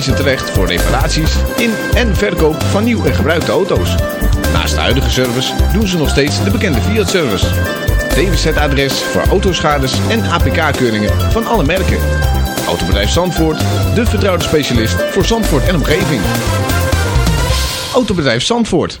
ze terecht voor reparaties in en verkoop van nieuw en gebruikte auto's. Naast de huidige service doen ze nog steeds de bekende Fiat-service. DWZ-adres voor autoschades en APK-keuringen van alle merken. Autobedrijf Zandvoort, de vertrouwde specialist voor Zandvoort en omgeving. Autobedrijf Zandvoort,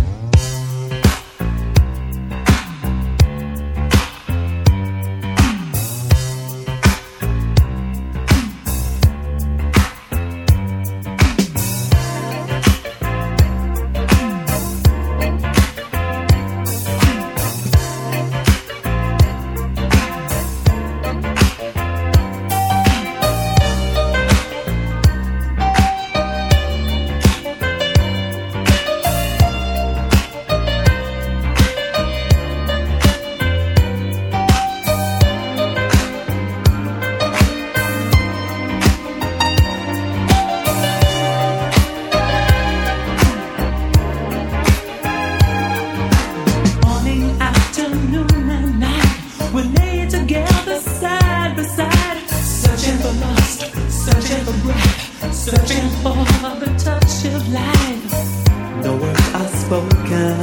night, we lay together side by side, searching for lust, searching for breath, searching for the touch of life. No words are spoken,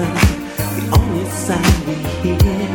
the only sound we hear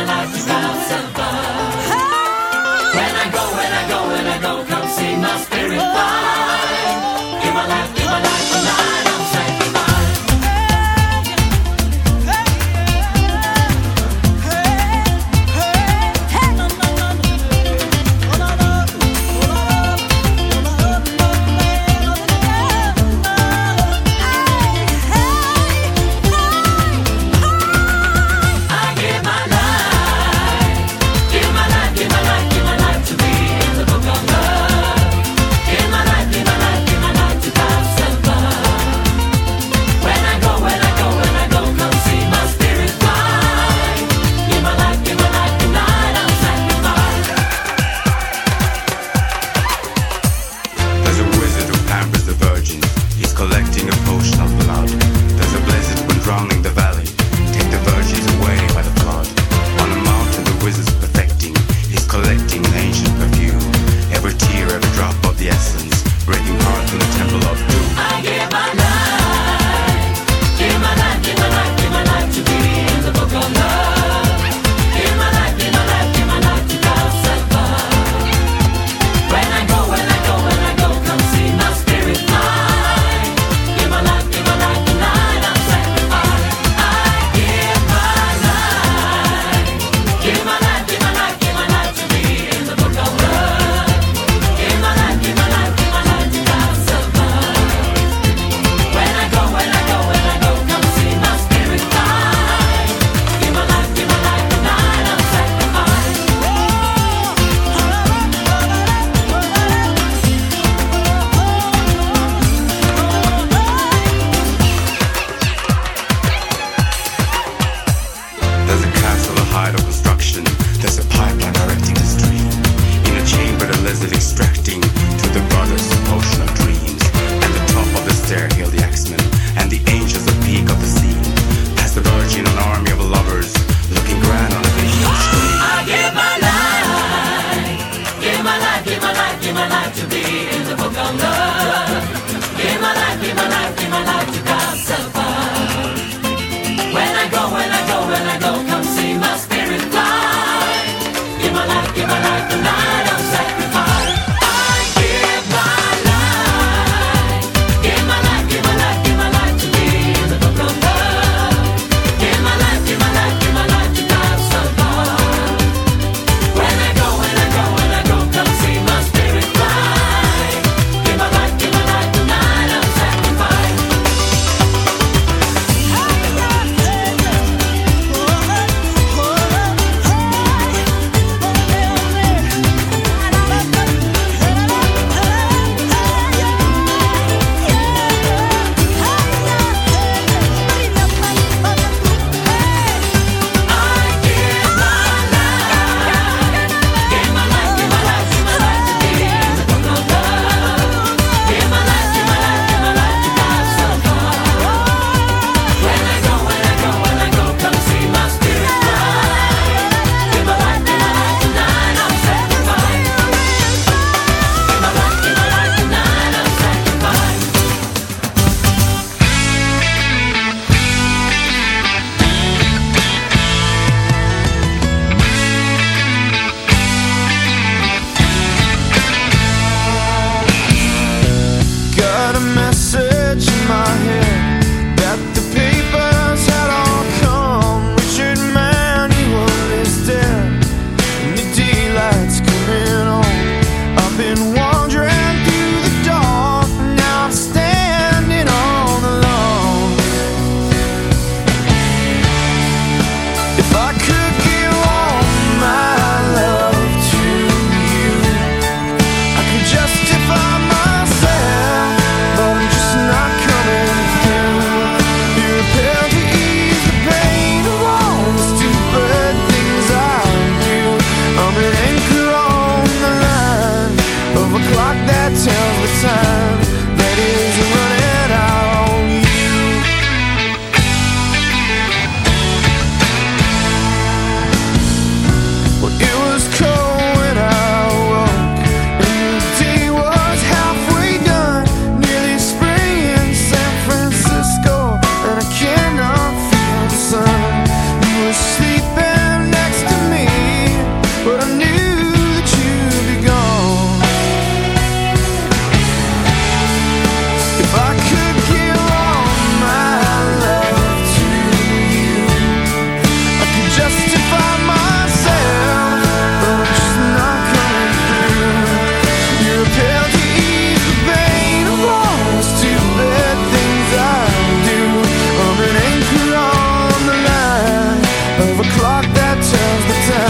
my life is now. that turns the time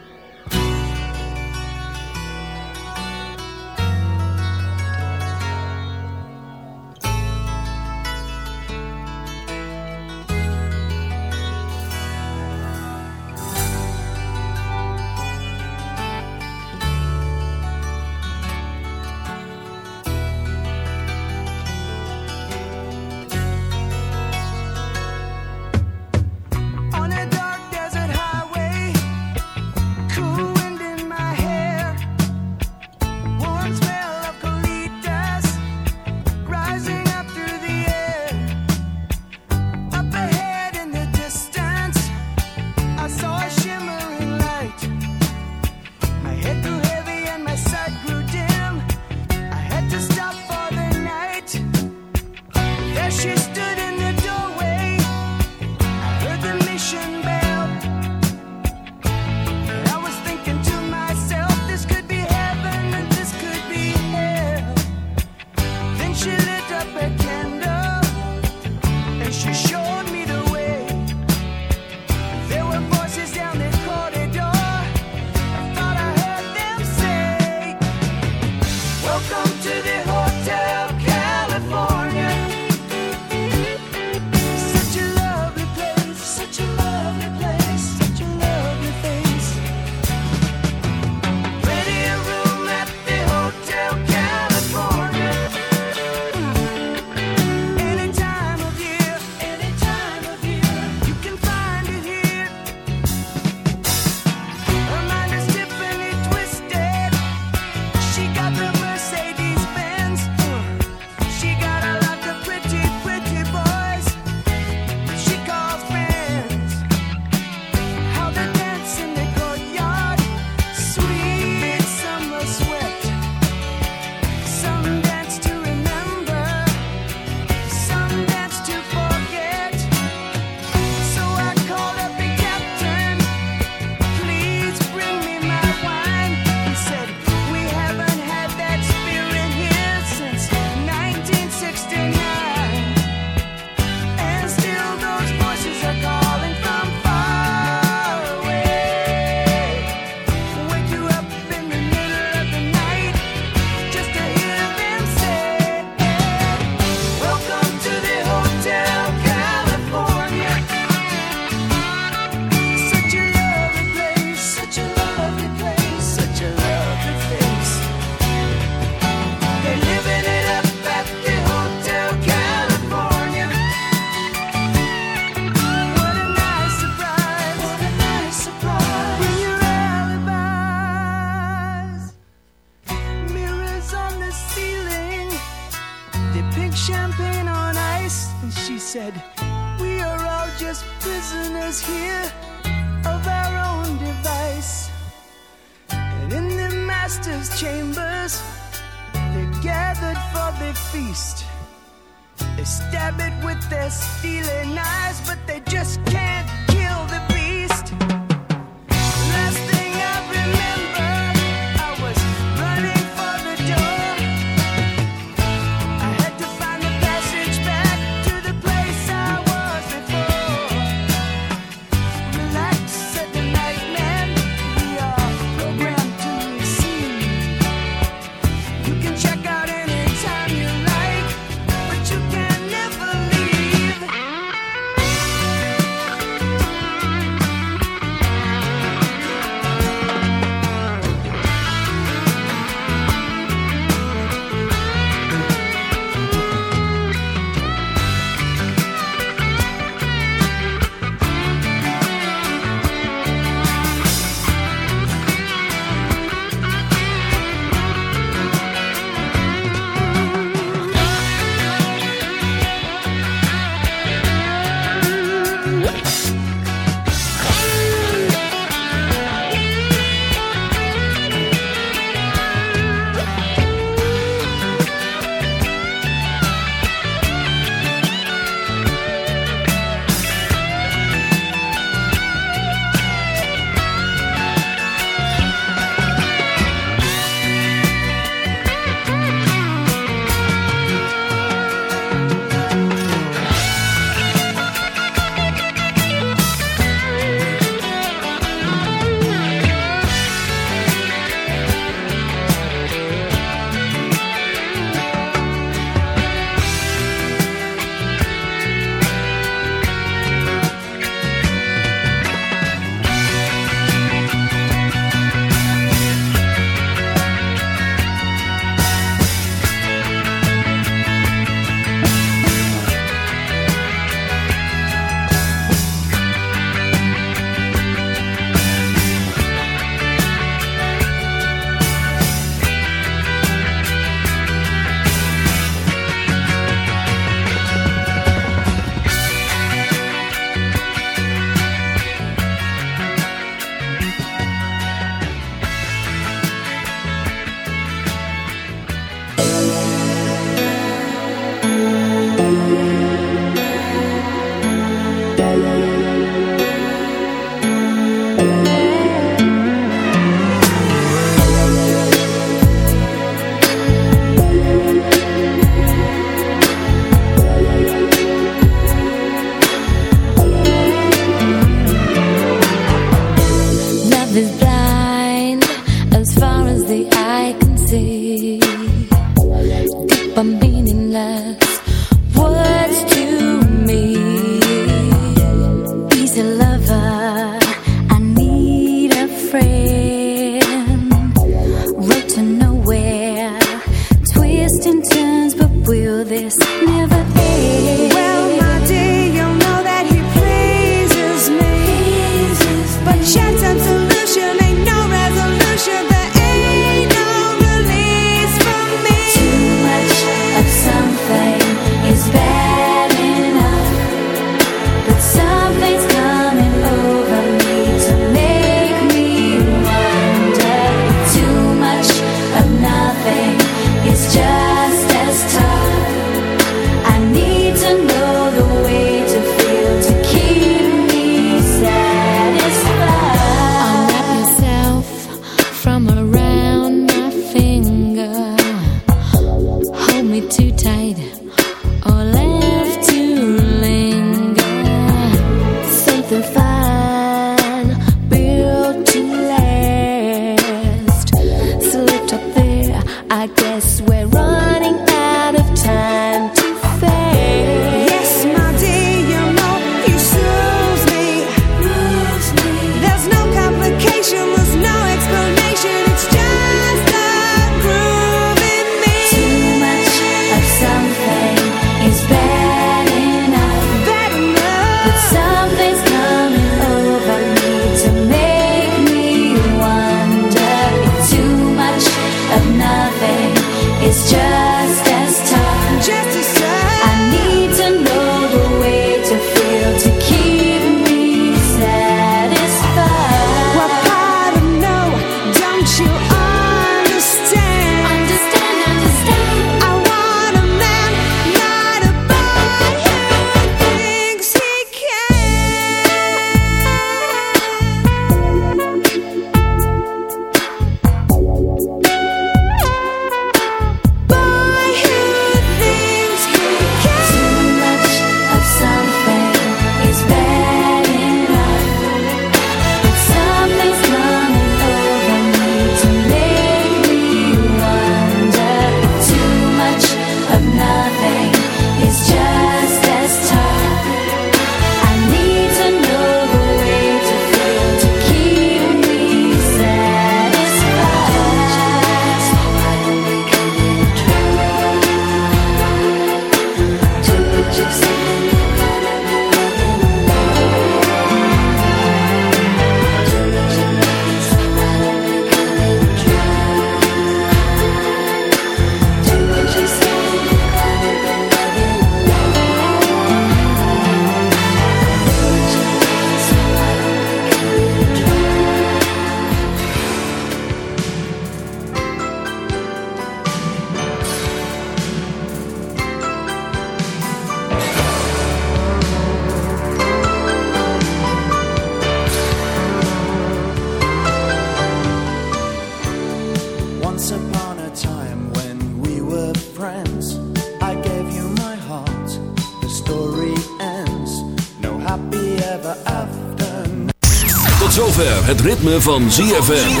Ritme van ZFM.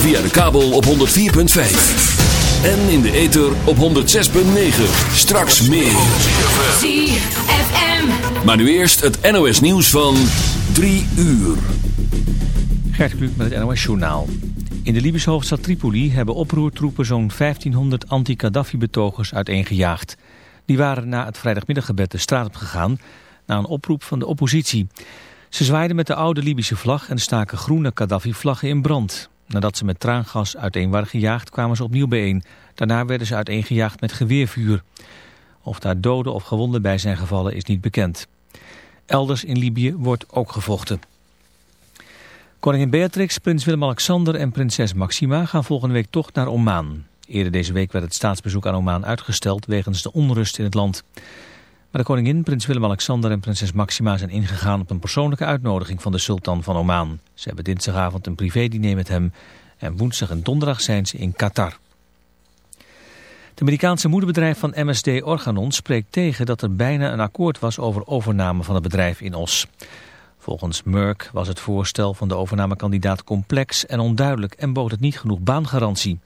Via de kabel op 104.5. En in de ether op 106.9. Straks meer. ZFM. Maar nu eerst het NOS nieuws van 3 uur. Gert Kluk met het NOS Journaal. In de Libische hoofdstad Tripoli hebben oproertroepen zo'n 1500 anti-Gaddafi-betogers uiteengejaagd. Die waren na het vrijdagmiddaggebed de straat op gegaan na een oproep van de oppositie. Ze zwaaiden met de oude Libische vlag en staken groene Gaddafi-vlaggen in brand. Nadat ze met traangas uiteen waren gejaagd kwamen ze opnieuw bijeen. Daarna werden ze uiteengejaagd met geweervuur. Of daar doden of gewonden bij zijn gevallen is niet bekend. Elders in Libië wordt ook gevochten. Koningin Beatrix, prins Willem-Alexander en prinses Maxima gaan volgende week toch naar Oman. Eerder deze week werd het staatsbezoek aan Oman uitgesteld wegens de onrust in het land. Maar de koningin, prins Willem-Alexander en prinses Maxima zijn ingegaan op een persoonlijke uitnodiging van de sultan van Oman. Ze hebben dinsdagavond een privédiner met hem en woensdag en donderdag zijn ze in Qatar. Het Amerikaanse moederbedrijf van MSD Organon spreekt tegen dat er bijna een akkoord was over overname van het bedrijf in Os. Volgens Merck was het voorstel van de overnamekandidaat complex en onduidelijk en bood het niet genoeg baangarantie.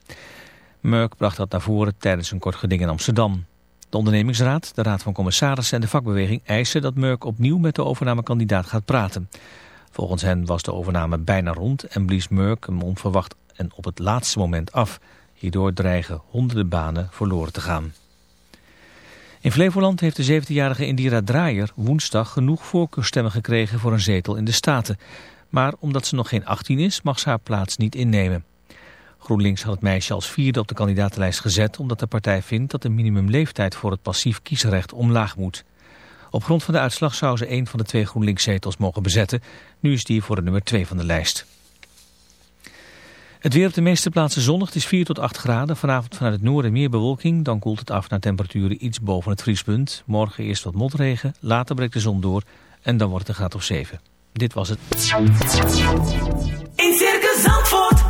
Merck bracht dat naar voren tijdens een kort geding in Amsterdam. De ondernemingsraad, de raad van commissarissen en de vakbeweging eisen dat Merck opnieuw met de overnamekandidaat gaat praten. Volgens hen was de overname bijna rond en blies Merck hem onverwacht en op het laatste moment af. Hierdoor dreigen honderden banen verloren te gaan. In Flevoland heeft de 17-jarige Indira Draaier woensdag genoeg voorkeurstemmen gekregen voor een zetel in de Staten. Maar omdat ze nog geen 18 is, mag ze haar plaats niet innemen. GroenLinks had het meisje als vierde op de kandidatenlijst gezet... omdat de partij vindt dat de minimumleeftijd voor het passief kiesrecht omlaag moet. Op grond van de uitslag zou ze een van de twee GroenLinks-zetels mogen bezetten. Nu is die voor de nummer 2 van de lijst. Het weer op de meeste plaatsen zonnig. Het is 4 tot 8 graden. Vanavond vanuit het noorden meer bewolking. Dan koelt het af naar temperaturen iets boven het vriespunt. Morgen eerst wat motregen. Later breekt de zon door. En dan wordt het een graad of 7. Dit was het. In Circus Zandvoort